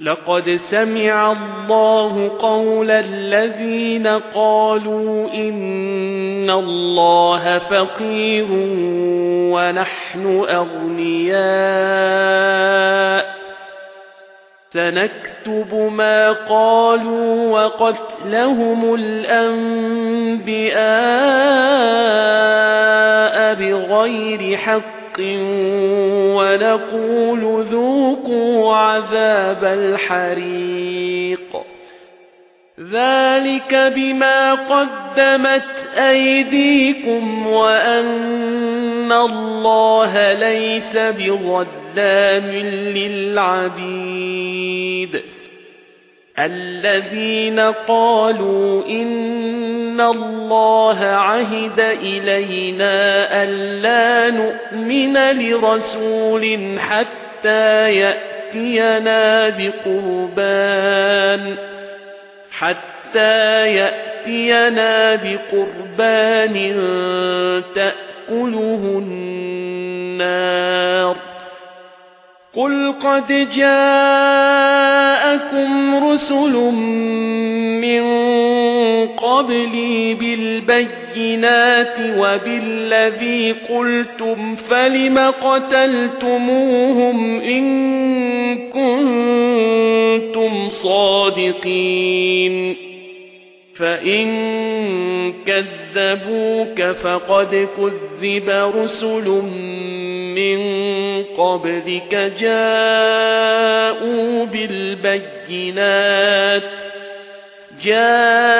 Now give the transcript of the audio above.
لقد سمع الله قول الذين قالوا إن الله فقير ونحن أغنياء. سنكتب ما قالوا وقتلهم الأنبياء بغير حق. ونقول ذوقوا عذاب الحريق. ذلك بما قدمت أيديكم وأن الله ليس بظلام للعبيد. الذين قالوا إن الله عهد إلينا ألا نؤمن لرسول حتى يأتينا بقربان حتى يأتينا بقربان تأكله النار قل قد جاءكم رسل من قبلي بالبينات وبالذي قلتم فلم قتلتموهم إن كنتم صادقين. فإن كذبوك فقد كذب رسل من قبلك جاءوا بالبينات جاءوا